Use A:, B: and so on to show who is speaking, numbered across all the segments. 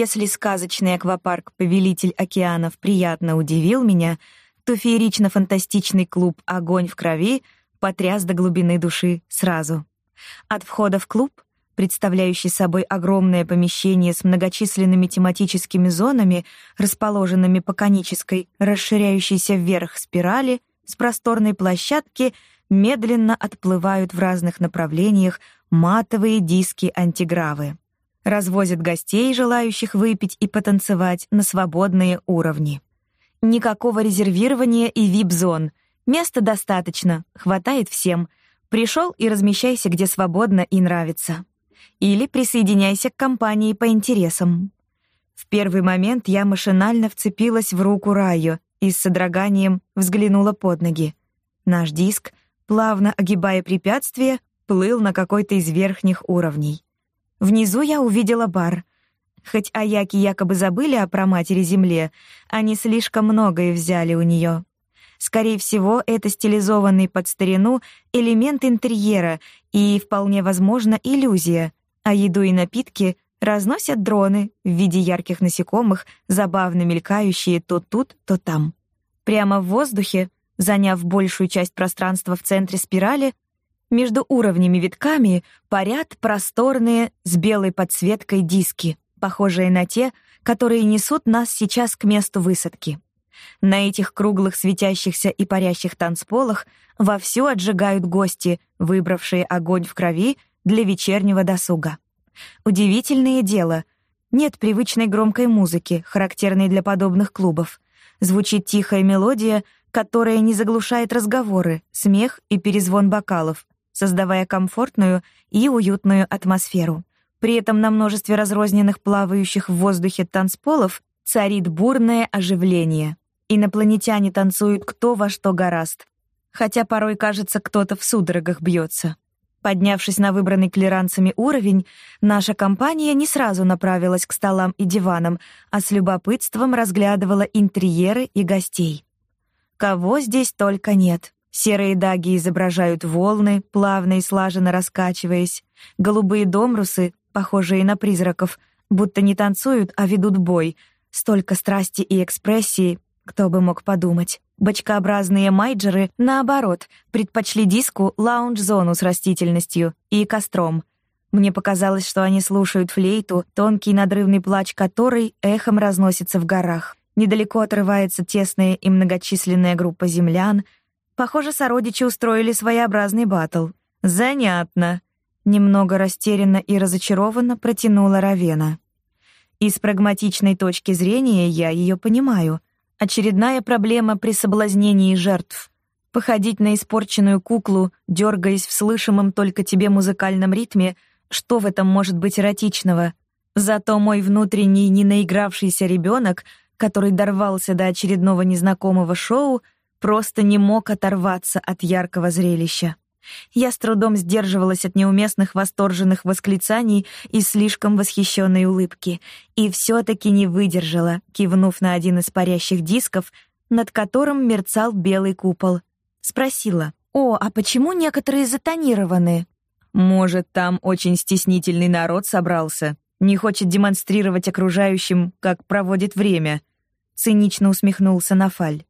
A: Если сказочный аквапарк «Повелитель океанов» приятно удивил меня, то феерично-фантастичный клуб «Огонь в крови» потряс до глубины души сразу. От входа в клуб, представляющий собой огромное помещение с многочисленными тематическими зонами, расположенными по конической, расширяющейся вверх спирали, с просторной площадки медленно отплывают в разных направлениях матовые диски-антигравы. Развозят гостей, желающих выпить и потанцевать, на свободные уровни. Никакого резервирования и вип-зон. Места достаточно, хватает всем. Пришел и размещайся, где свободно и нравится. Или присоединяйся к компании по интересам. В первый момент я машинально вцепилась в руку Раю и с содроганием взглянула под ноги. Наш диск, плавно огибая препятствия, плыл на какой-то из верхних уровней. Внизу я увидела бар. Хоть аяки якобы забыли о праматери земле, они слишком многое взяли у нее. Скорее всего, это стилизованный под старину элемент интерьера и, вполне возможно, иллюзия, а еду и напитки разносят дроны в виде ярких насекомых, забавно мелькающие то тут, то там. Прямо в воздухе, заняв большую часть пространства в центре спирали, между уровнями витками парят просторные с белой подсветкой диски, похожие на те, которые несут нас сейчас к месту высадки. На этих круглых светящихся и парящих танцполах вовсю отжигают гости, выбравшие огонь в крови для вечернего досуга. Удивительное дело. Нет привычной громкой музыки, характерной для подобных клубов. Звучит тихая мелодия, которая не заглушает разговоры, смех и перезвон бокалов, создавая комфортную и уютную атмосферу. При этом на множестве разрозненных плавающих в воздухе танцполов царит бурное оживление. Инопланетяне танцуют кто во что гораст, хотя порой кажется, кто-то в судорогах бьется. Поднявшись на выбранный клиранцами уровень, наша компания не сразу направилась к столам и диванам, а с любопытством разглядывала интерьеры и гостей. Кого здесь только нет. Серые даги изображают волны, плавно и слаженно раскачиваясь. Голубые домрусы, похожие на призраков, будто не танцуют, а ведут бой. Столько страсти и экспрессии, кто бы мог подумать. Бочкообразные майджеры, наоборот, предпочли диску лаунж-зону с растительностью и костром. Мне показалось, что они слушают флейту, тонкий надрывный плач которой эхом разносится в горах. Недалеко отрывается тесная и многочисленная группа землян — Похоже, сородичи устроили своеобразный батл. Занятно. Немного растерянно и разочарованно протянула Равена. И с прагматичной точки зрения я ее понимаю. Очередная проблема при соблазнении жертв. Походить на испорченную куклу, дергаясь в слышимом только тебе музыкальном ритме, что в этом может быть эротичного? Зато мой внутренний ненаигравшийся ребенок, который дорвался до очередного незнакомого шоу, просто не мог оторваться от яркого зрелища. Я с трудом сдерживалась от неуместных восторженных восклицаний и слишком восхищенной улыбки, и все-таки не выдержала, кивнув на один из парящих дисков, над которым мерцал белый купол. Спросила, «О, а почему некоторые затонированы?» «Может, там очень стеснительный народ собрался, не хочет демонстрировать окружающим, как проводит время», — цинично усмехнулся Нафаль.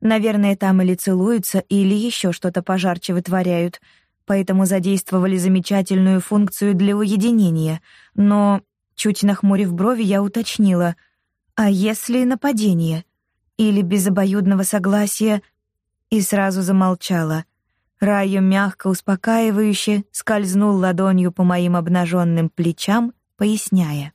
A: Наверное, там или целуются, или еще что-то пожарче вытворяют, поэтому задействовали замечательную функцию для уединения. Но, чуть нахмурив брови, я уточнила, а если нападение? Или без обоюдного согласия? И сразу замолчала. Раю мягко, успокаивающе скользнул ладонью по моим обнаженным плечам, поясняя.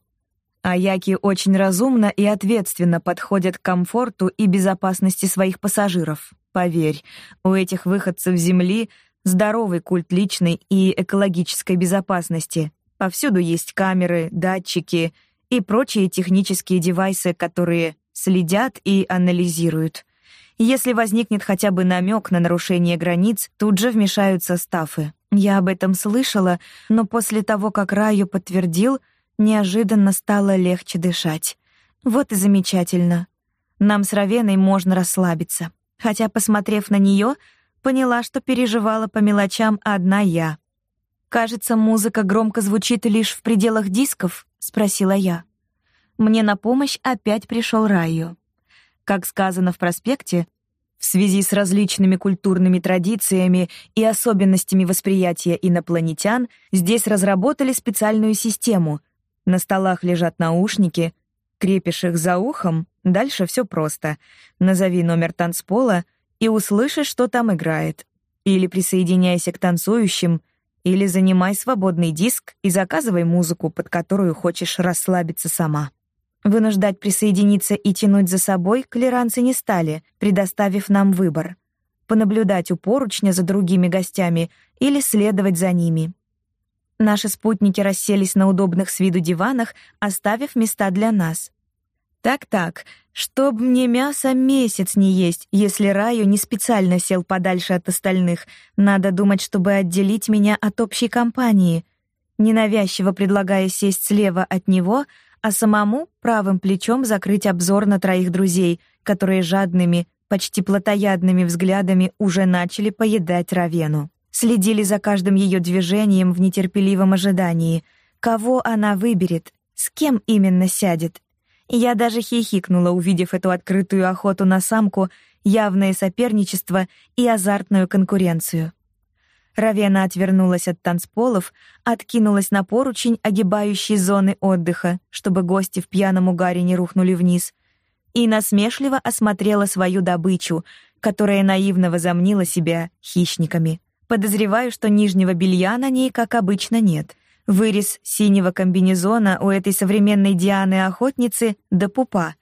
A: Аяки очень разумно и ответственно подходят к комфорту и безопасности своих пассажиров. Поверь, у этих выходцев Земли здоровый культ личной и экологической безопасности. Повсюду есть камеры, датчики и прочие технические девайсы, которые следят и анализируют. Если возникнет хотя бы намек на нарушение границ, тут же вмешаются стафы. Я об этом слышала, но после того, как Раю подтвердил — Неожиданно стало легче дышать. Вот и замечательно. Нам с Равеной можно расслабиться. Хотя, посмотрев на нее, поняла, что переживала по мелочам одна я. «Кажется, музыка громко звучит лишь в пределах дисков?» — спросила я. мне на помощь опять пришел Райо. Как сказано в проспекте, в связи с различными культурными традициями и особенностями восприятия инопланетян здесь разработали специальную систему. На столах лежат наушники, крепишь их за ухом, дальше все просто. Назови номер танцпола и услышишь, что там играет. Или присоединяйся к танцующим, или занимай свободный диск и заказывай музыку, под которую хочешь расслабиться сама. Вынуждать присоединиться и тянуть за собой клиранцы не стали, предоставив нам выбор — понаблюдать у поручня за другими гостями или следовать за ними. Наши спутники расселись на удобных с виду диванах, оставив места для нас. Так-так, чтоб мне мясо месяц не есть, если Раю не специально сел подальше от остальных. Надо думать, чтобы отделить меня от общей компании. Ненавязчиво предлагая сесть слева от него, а самому правым плечом закрыть обзор на троих друзей, которые жадными, почти плотоядными взглядами уже начали поедать Равену. Следили за каждым ее движением в нетерпеливом ожидании. Кого она выберет? С кем именно сядет? Я даже хихикнула, увидев эту открытую охоту на самку, явное соперничество и азартную конкуренцию. Равена отвернулась от танцполов, откинулась на поручень, огибающий зоны отдыха, чтобы гости в пьяном угаре не рухнули вниз, и насмешливо осмотрела свою добычу, которая наивно возомнила себя хищниками. Подозреваю, что нижнего белья на ней, как обычно, нет — Вырез синего комбинезона у этой современной Дианы-охотницы до пупа.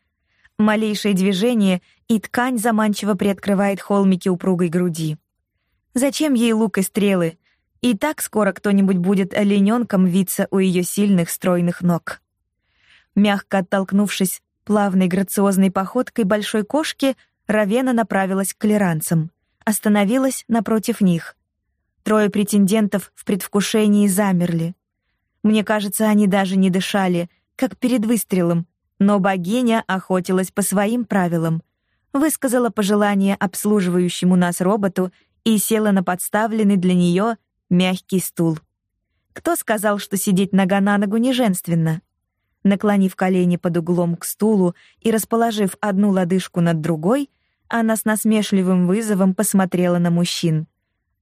A: Малейшее движение, и ткань заманчиво приоткрывает холмики упругой груди. Зачем ей лук и стрелы? И так скоро кто-нибудь будет олененком виться у ее сильных стройных ног. Мягко оттолкнувшись плавной грациозной походкой большой кошки, Равена направилась к клеранцам, остановилась напротив них. Трое претендентов в предвкушении замерли. Мне кажется, они даже не дышали, как перед выстрелом, но богиня охотилась по своим правилам, высказала пожелание обслуживающему нас роботу и села на подставленный для нее мягкий стул. Кто сказал, что сидеть нога на ногу не женственно? Наклонив колени под углом к стулу и расположив одну лодыжку над другой, она с насмешливым вызовом посмотрела на мужчин.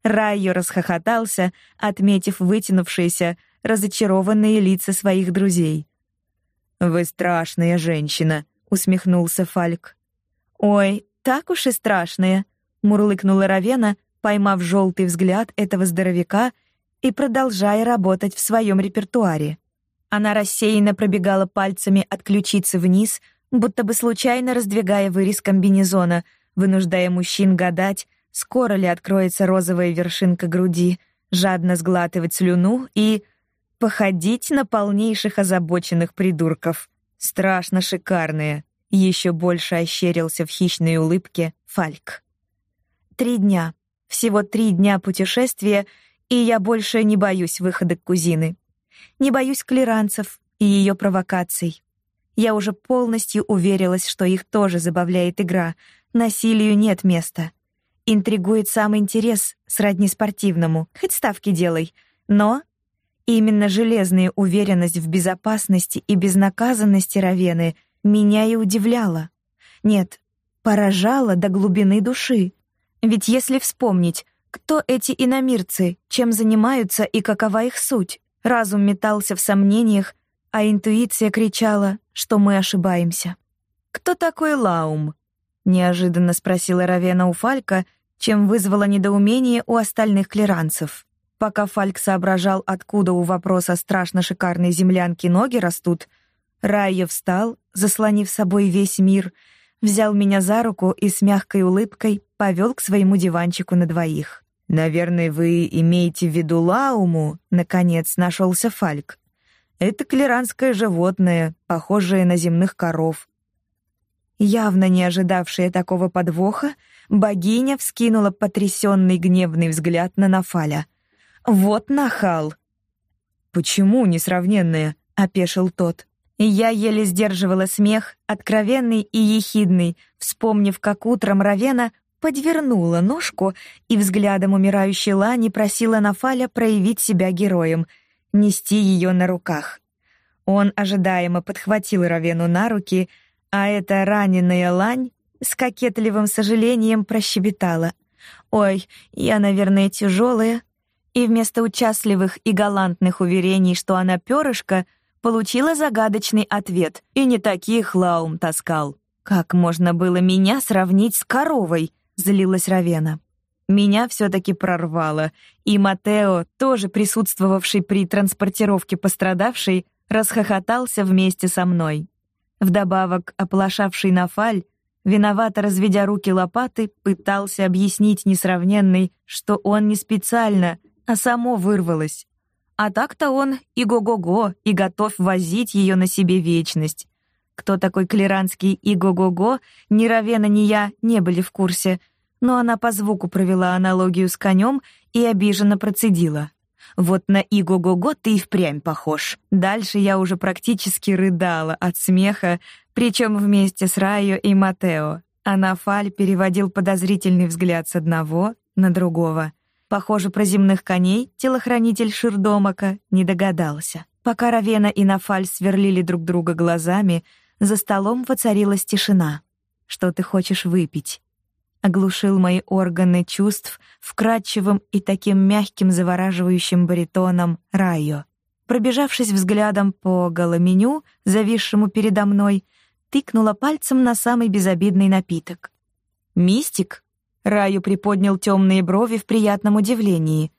A: Райо расхохотался, отметив вытянувшиеся, разочарованные лица своих друзей. «Вы страшная женщина», — усмехнулся Фальк. «Ой, так уж и страшная», — мурлыкнула Равена, поймав желтый взгляд этого здоровяка и продолжая работать в своем репертуаре. Она рассеянно пробегала пальцами от ключицы вниз, будто бы случайно раздвигая вырез комбинезона, вынуждая мужчин гадать, скоро ли откроется розовая вершинка груди, жадно сглатывать слюну и походить на полнейших озабоченных придурков. Страшно шикарные. Еще больше ощерился в хищной улыбке Фальк. Три дня. Всего три дня путешествия, и я больше не боюсь выхода к кузины. Не боюсь клиранцев и ее провокаций. Я уже полностью уверилась, что их тоже забавляет игра. Насилию нет места. Интригует сам интерес, сродни спортивному. Хоть ставки делай. Но именно железная уверенность в безопасности и безнаказанности Равены меня и удивляла. Нет, поражала до глубины души. Ведь если вспомнить, кто эти иномирцы, чем занимаются и какова их суть, разум метался в сомнениях, а интуиция кричала, что мы ошибаемся. «Кто такой Лаум?» — неожиданно спросила Равена у Фалька, чем вызвала недоумение у остальных клиранцев. Пока Фальк соображал, откуда у вопроса страшно шикарной землянки ноги растут, Райо встал, заслонив собой весь мир, взял меня за руку и с мягкой улыбкой повел к своему диванчику на двоих. «Наверное, вы имеете в виду Лауму?» — наконец нашелся Фальк. «Это клеранское животное, похожее на земных коров». Явно не ожидавшая такого подвоха, богиня вскинула потрясенный гневный взгляд на Нафаля — вот нахал. Почему несравненные? опешил тот. Я еле сдерживала смех, откровенный и ехидный, вспомнив, как утром Равена подвернула ножку и взглядом умирающей Лани просила Нафаля проявить себя героем, нести ее на руках. Он ожидаемо подхватил Равену на руки, а эта раненая лань с кокетливым сожалением прощебетала. «Ой, я, наверное, тяжелая». И вместо участливых и галантных уверений, что она перышко, получила загадочный ответ. И не таких Лаум таскал. «Как можно было меня сравнить с коровой?» — злилась Равена. Меня все-таки прорвало, и Матео, тоже присутствовавший при транспортировке пострадавшей, расхохотался вместе со мной. Вдобавок, оплошавший Нафаль, виновато разведя руки лопаты, пытался объяснить несравненный, что он не специально, а само вырвалось. А так-то он и го-го-го, и готов возить ее на себе вечность. Кто такой клеранский и го-го-го, ни Равена, ни я не были в курсе, но она по звуку провела аналогию с конем и обиженно процедила. «Вот на Иго-го-го ты и впрямь похож». Дальше я уже практически рыдала от смеха, причем вместе с Райо и Матео. А Нафаль переводил подозрительный взгляд с одного на другого. Похоже, про земных коней телохранитель Ширдомака не догадался. Пока Равена и Нафаль сверлили друг друга глазами, за столом воцарилась тишина. «Что ты хочешь выпить?» оглушил мои органы чувств вкрадчивым и таким мягким завораживающим баритоном Райо. Пробежавшись взглядом по голоменю, зависшему передо мной, тыкнула пальцем на самый безобидный напиток. «Мистик?» — Райо приподнял темные брови в приятном удивлении.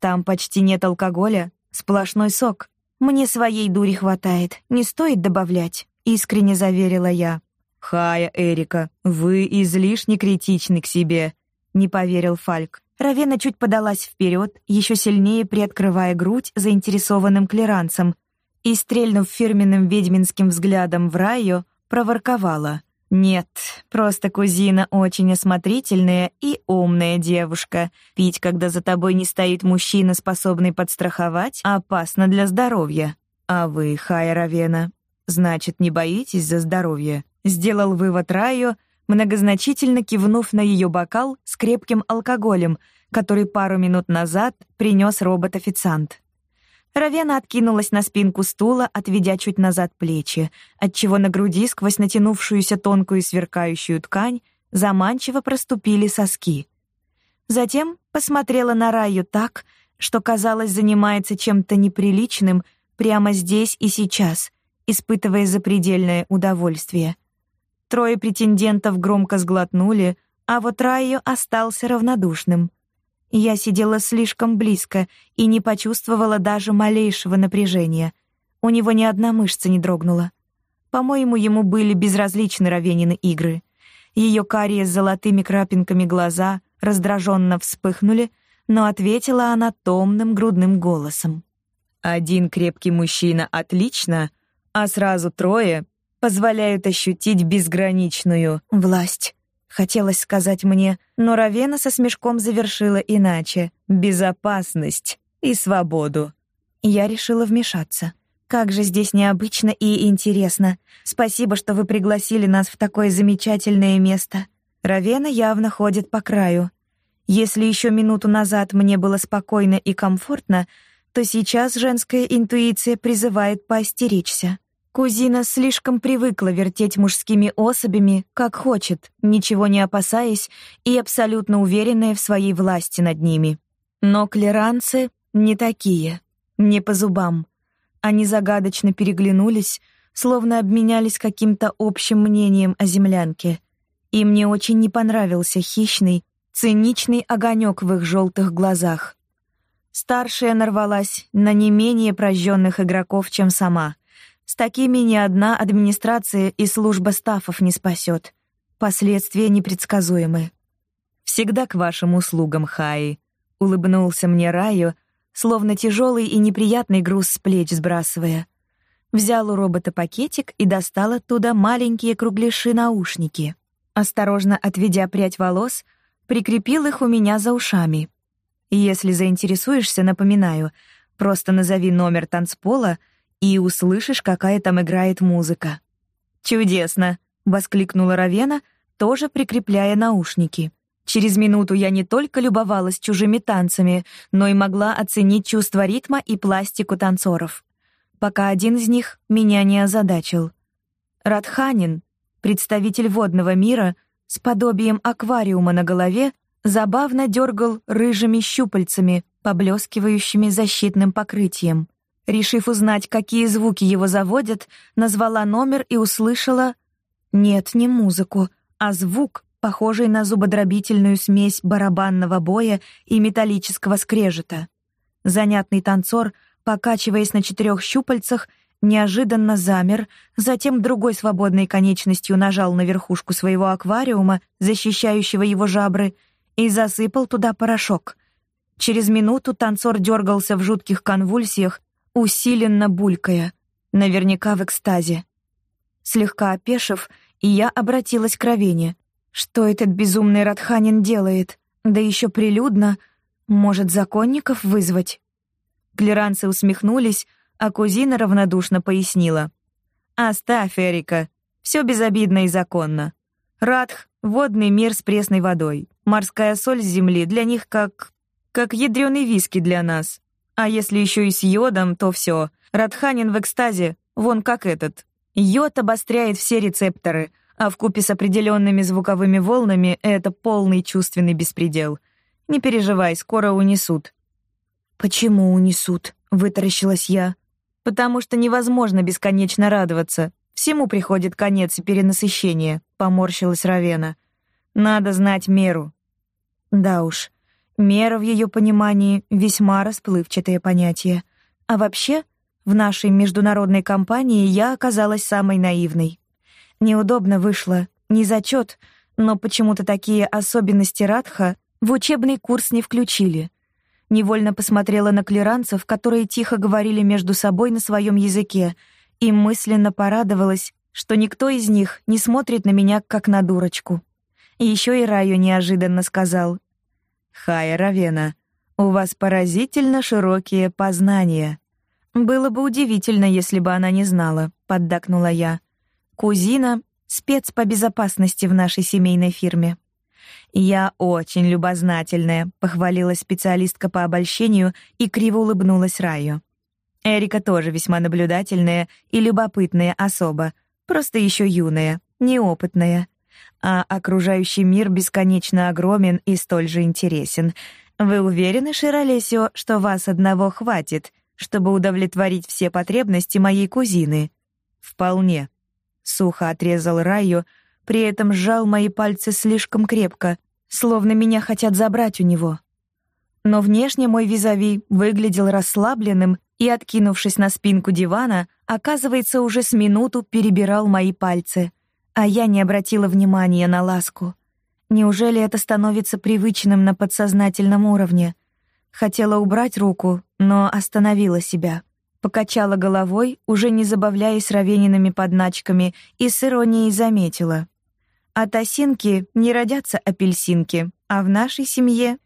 A: «Там почти нет алкоголя, сплошной сок. Мне своей дури хватает, не стоит добавлять», — искренне заверила я. «Хая, Эрика, вы излишне критичны к себе», — не поверил Фальк. Равена чуть подалась вперед, еще сильнее приоткрывая грудь заинтересованным клеранцем, и, стрельнув фирменным ведьминским взглядом в Райо, проворковала. «Нет, просто кузина очень осмотрительная и умная девушка. Пить, когда за тобой не стоит мужчина, способный подстраховать, опасно для здоровья. А вы, Равена, значит, не боитесь за здоровье?» Сделал вывод Райо, многозначительно кивнув на ее бокал с крепким алкоголем, который пару минут назад принес робот-официант. Равена откинулась на спинку стула, отведя чуть назад плечи, отчего на груди сквозь натянувшуюся тонкую сверкающую ткань заманчиво проступили соски. Затем посмотрела на Раю так, что, казалось, занимается чем-то неприличным прямо здесь и сейчас, испытывая запредельное удовольствие. Трое претендентов громко сглотнули, а вот Райо остался равнодушным. Я сидела слишком близко и не почувствовала даже малейшего напряжения. У него ни одна мышца не дрогнула. По-моему, ему были безразличны Равенины игры. Ее карие с золотыми крапинками глаза раздраженно вспыхнули, но ответила она томным грудным голосом. «Один крепкий мужчина — отлично, а сразу трое позволяют ощутить безграничную власть. Хотелось сказать мне, но Равена со смешком завершила иначе: безопасность и свободу. Я решила вмешаться. Как же здесь необычно и интересно. Спасибо, что вы пригласили нас в такое замечательное место. Равена явно ходит по краю. Если еще минуту назад мне было спокойно и комфортно, то сейчас женская интуиция призывает поостеречься. Кузина слишком привыкла вертеть мужскими особями, как хочет, ничего не опасаясь и абсолютно уверенная в своей власти над ними. Но клеранцы не такие, не по зубам. Они загадочно переглянулись, словно обменялись каким-то общим мнением о землянке. И мне очень не понравился хищный, циничный огонек в их желтых глазах. Старшая нарвалась на не менее прожженных игроков, чем сама — с такими ни одна администрация и служба стафов не спасет. Последствия непредсказуемы. «Всегда к вашим услугам, Хаи», — улыбнулся мне Раю, словно тяжелый и неприятный груз с плеч сбрасывая. Взял у робота пакетик и достал оттуда маленькие кругляши-наушники. Осторожно отведя прядь волос, прикрепил их у меня за ушами. Если заинтересуешься, напоминаю, просто назови номер танцпола — и услышишь, какая там играет музыка. «Чудесно!» — воскликнула Равена, тоже прикрепляя наушники. Через минуту я не только любовалась чужими танцами, но и могла оценить чувство ритма и пластику танцоров. пока один из них меня не озадачил. Радханин, представитель водного мира, с подобием аквариума на голове, забавно дергал рыжими щупальцами, поблескивающими защитным покрытием. Решив узнать, какие звуки его заводят, назвала номер и услышала... Нет, не музыку, а звук, похожий на зубодробительную смесь барабанного боя и металлического скрежета. Занятный танцор, покачиваясь на четырех щупальцах, неожиданно замер, затем другой свободной конечностью нажал на верхушку своего аквариума, защищающего его жабры, и засыпал туда порошок. Через минуту танцор дергался в жутких конвульсиях, усиленно булькая, наверняка в экстазе. Слегка опешив, я обратилась к Равене. Что этот безумный Радханин делает? Да еще прилюдно. Может, законников вызвать? Клеранцы усмехнулись, а кузина равнодушно пояснила. «Оставь, Эрика. Все безобидно и законно. Радх — водный мир с пресной водой. Морская соль с земли для них как... как ядреный виски для нас. А если еще и с йодом, то все. Радханин в экстазе, вон как этот. Йод обостряет все рецепторы, а в купе с определенными звуковыми волнами это полный чувственный беспредел. Не переживай, скоро унесут. Почему унесут? вытаращилась я. Потому что невозможно бесконечно радоваться. Всему приходит конец и перенасыщение, поморщилась Равена. Надо знать меру. Да уж. Мера в ее понимании весьма расплывчатое понятие. А вообще, в нашей международной компании я оказалась самой наивной. Неудобно вышло, не зачет, но почему-то такие особенности Радха в учебный курс не включили. Невольно посмотрела на клиранцев, которые тихо говорили между собой на своем языке, и мысленно порадовалась, что никто из них не смотрит на меня как на дурочку. И еще и Раю неожиданно сказал: Хая Равена, у вас поразительно широкие познания. Было бы удивительно, если бы она не знала, поддакнула я. Кузина спец по безопасности в нашей семейной фирме. Я очень любознательная, похвалила специалистка по обольщению и криво улыбнулась Раю. Эрика тоже весьма наблюдательная и любопытная особа, просто еще юная, неопытная а окружающий мир бесконечно огромен и столь же интересен. Вы уверены, Широлесио, что вас одного хватит, чтобы удовлетворить все потребности моей кузины? Вполне. Сухо отрезал Райо, при этом сжал мои пальцы слишком крепко, словно меня хотят забрать у него. Но внешне мой визави выглядел расслабленным и, откинувшись на спинку дивана, оказывается, уже с минуту перебирал мои пальцы — а я не обратила внимания на ласку. Неужели это становится привычным на подсознательном уровне? Хотела убрать руку, но остановила себя. Покачала головой, уже не забавляясь равениными подначками, и с иронией заметила. От осинки не родятся апельсинки, а в нашей семье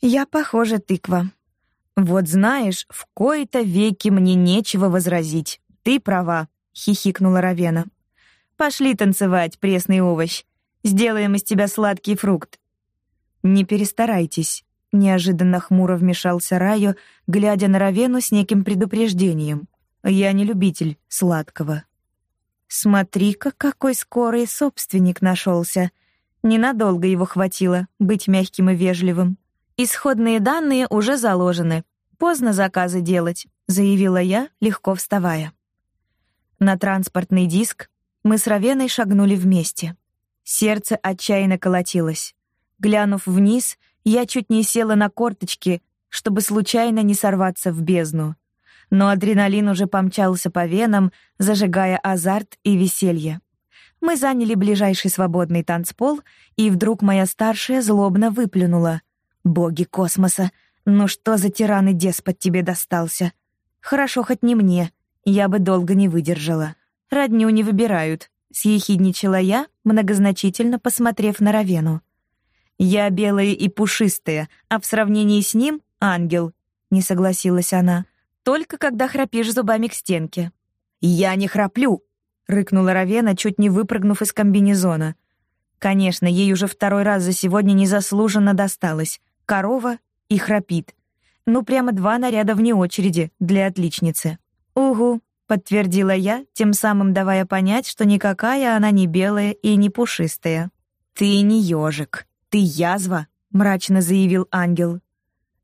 A: я, похоже, тыква. Вот знаешь, в кои-то веки мне нечего возразить. Ты права, хихикнула Равена. Пошли танцевать, пресный овощ. Сделаем из тебя сладкий фрукт. Не перестарайтесь, неожиданно хмуро вмешался Райо, глядя на Равену с неким предупреждением. Я не любитель сладкого. Смотри-ка, какой скорый собственник нашелся. Ненадолго его хватило быть мягким и вежливым. Исходные данные уже заложены. Поздно заказы делать, заявила я, легко вставая. На транспортный диск мы с Равеной шагнули вместе. Сердце отчаянно колотилось. Глянув вниз, я чуть не села на корточки, чтобы случайно не сорваться в бездну. Но адреналин уже помчался по венам, зажигая азарт и веселье. Мы заняли ближайший свободный танцпол, и вдруг моя старшая злобно выплюнула: "Боги космоса, ну что за тиран и деспот тебе достался? Хорошо хоть не мне, я бы долго не выдержала". Родню не выбирают, съехидничала я, многозначительно посмотрев на Равену. Я белая и пушистая, а в сравнении с ним ангел, не согласилась она. Только когда храпишь зубами к стенке. Я не храплю, рыкнула Равена, чуть не выпрыгнув из комбинезона. Конечно, ей уже второй раз за сегодня незаслуженно досталось. Корова и храпит. Ну прямо два наряда вне очереди для отличницы. Угу, подтвердила я, тем самым давая понять, что никакая она не белая и не пушистая. Ты не ежик, ты язва, мрачно заявил ангел.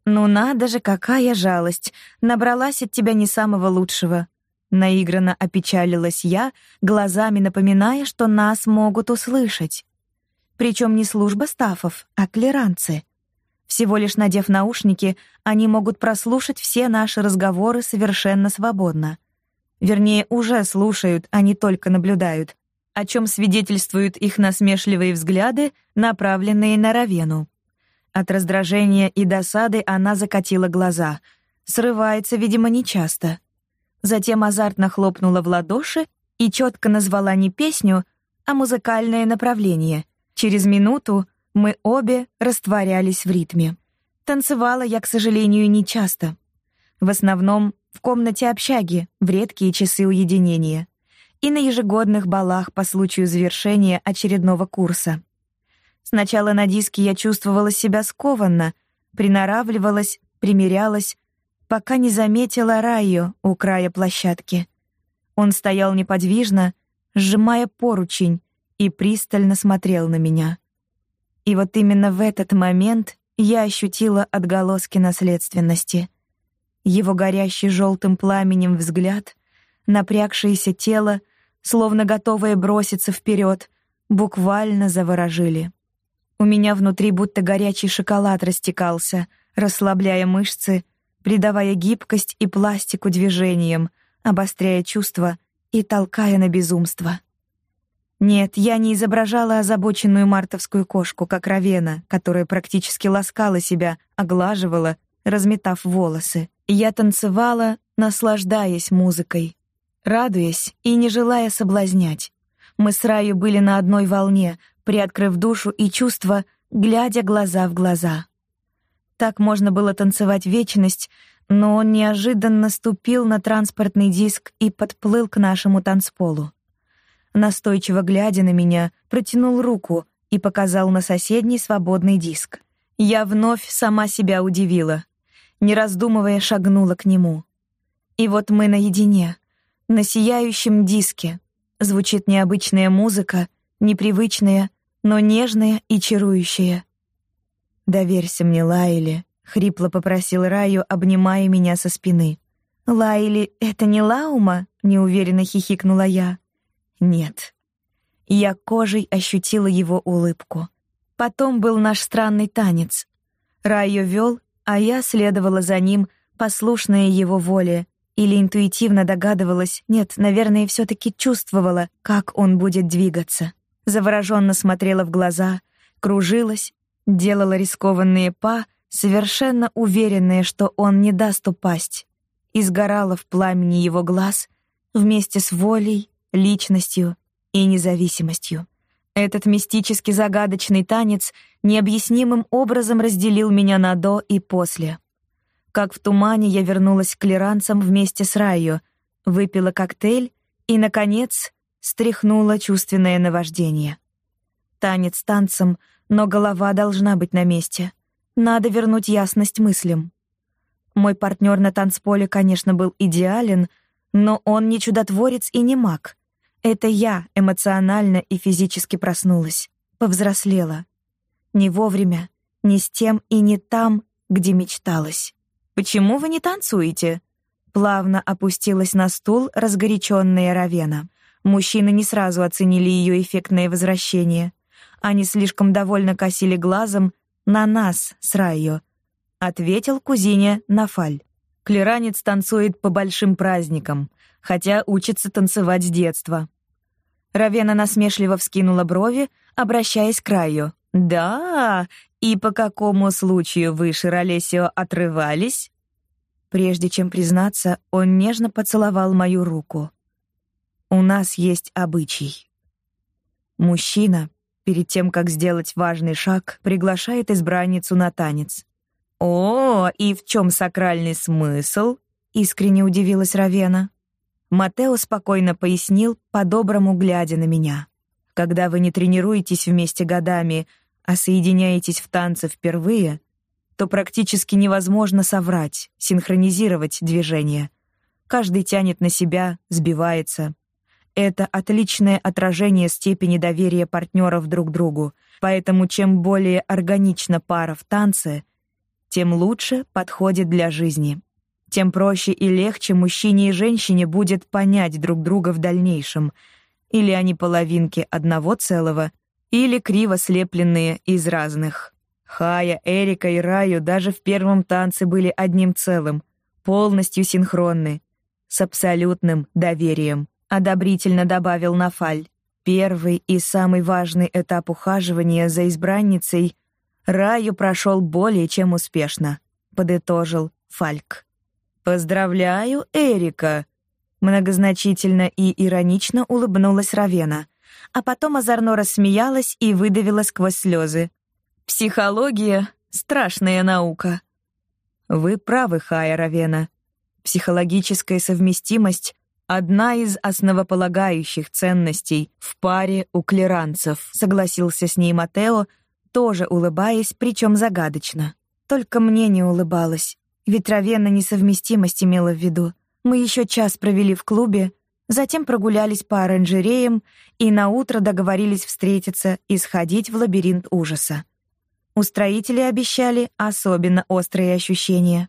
A: Ну надо же, какая жалость. Набралась от тебя не самого лучшего. Наигранно опечалилась я, глазами напоминая, что нас могут услышать. Причем не служба стафов, а клеранцы. Всего лишь надев наушники, они могут прослушать все наши разговоры совершенно свободно. Вернее, уже слушают, а не только наблюдают, о чем свидетельствуют их насмешливые взгляды, направленные на Равену. От раздражения и досады она закатила глаза. Срывается, видимо, нечасто. Затем азартно хлопнула в ладоши и четко назвала не песню, а музыкальное направление. Через минуту мы обе растворялись в ритме. Танцевала я, к сожалению, не часто. В основном в комнате общаги, в редкие часы уединения и на ежегодных балах по случаю завершения очередного курса. Сначала на диске я чувствовала себя скованно, приноравливалась, примерялась, пока не заметила Райо у края площадки. Он стоял неподвижно, сжимая поручень, и пристально смотрел на меня. И вот именно в этот момент я ощутила отголоски наследственности. Его горящий желтым пламенем взгляд, напрягшееся тело, словно готовое броситься вперед, буквально заворожили. У меня внутри будто горячий шоколад растекался, расслабляя мышцы, придавая гибкость и пластику движениям, обостряя чувства и толкая на безумство. Нет, я не изображала озабоченную мартовскую кошку, как Равена, которая практически ласкала себя, оглаживала, разметав волосы. Я танцевала, наслаждаясь музыкой, радуясь и не желая соблазнять. Мы с Раю были на одной волне, приоткрыв душу и чувства, глядя глаза в глаза. Так можно было танцевать вечность, но он неожиданно ступил на транспортный диск и подплыл к нашему танцполу. Настойчиво глядя на меня, протянул руку и показал на соседний свободный диск. Я вновь сама себя удивила. Не раздумывая, шагнула к нему. И вот мы наедине, на сияющем диске. Звучит необычная музыка, непривычная, но нежная и чарующая. «Доверься мне, Лайли», — хрипло попросил Раю, обнимая меня со спины. «Лайли, это не Лаума?» — неуверенно хихикнула я. «Нет». Я кожей ощутила его улыбку. Потом был наш странный танец. Райо вел, а я следовала за ним, послушная его воле, или интуитивно догадывалась, нет, наверное, все таки чувствовала, как он будет двигаться. Завороженно смотрела в глаза, кружилась, делала рискованные па, совершенно уверенная, что он не даст упасть, и сгорала в пламени его глаз вместе с волей, личностью и независимостью. Этот мистически загадочный танец необъяснимым образом разделил меня на до и после. Как в тумане я вернулась к клеранцам вместе с Райо, выпила коктейль и, наконец, стряхнула чувственное наваждение. Танец танцем — но голова должна быть на месте. Надо вернуть ясность мыслям. Мой партнер на танцполе, конечно, был идеален, но он не чудотворец и не маг. Это я эмоционально и физически проснулась, повзрослела. Не вовремя, не с тем и не там, где мечталось. «Почему вы не танцуете?» Плавно опустилась на стул разгоряченная Равена. Мужчины не сразу оценили ее эффектное возвращение — они слишком довольно косили глазом на нас с Райо. Ответил кузине Нафаль. Клеранец танцует по большим праздникам, хотя учится танцевать с детства. Равена насмешливо вскинула брови, обращаясь к Райо. «Да, и по какому случаю вы, Широлесио, отрывались?» Прежде чем признаться, он нежно поцеловал мою руку. «У нас есть обычай. Мужчина, перед тем, как сделать важный шаг, приглашает избранницу на танец. «О, и в чем сакральный смысл?» — искренне удивилась Равена. Матео спокойно пояснил, по-доброму глядя на меня. «Когда вы не тренируетесь вместе годами, а соединяетесь в танце впервые, то практически невозможно соврать, синхронизировать движения. Каждый тянет на себя, сбивается. Это отличное отражение степени доверия партнеров друг другу, поэтому чем более органична пара в танце, тем лучше подходит для жизни. Тем проще и легче мужчине и женщине будет понять друг друга в дальнейшем. Или они половинки одного целого, или криво слепленные из разных. Хая, Эрика и Раю даже в первом танце были одним целым, полностью синхронны, с абсолютным доверием одобрительно добавил Нафаль. Первый и самый важный этап ухаживания за избранницей Раю прошел более чем успешно, подытожил Фальк. Поздравляю, Эрика, многозначительно и иронично улыбнулась Равена, а потом озорно рассмеялась и выдавила сквозь слезы. Психология страшная наука. Вы правы, Хая Равена. Психологическая совместимость Одна из основополагающих ценностей в паре у клеранцев, согласился с ней Матео, тоже улыбаясь, причем загадочно. Только мне не улыбалась, ведь Равена несовместимость имела в виду. Мы еще час провели в клубе, затем прогулялись по оранжереям и на утро договорились встретиться и сходить в лабиринт ужаса. Устроители обещали особенно острые ощущения.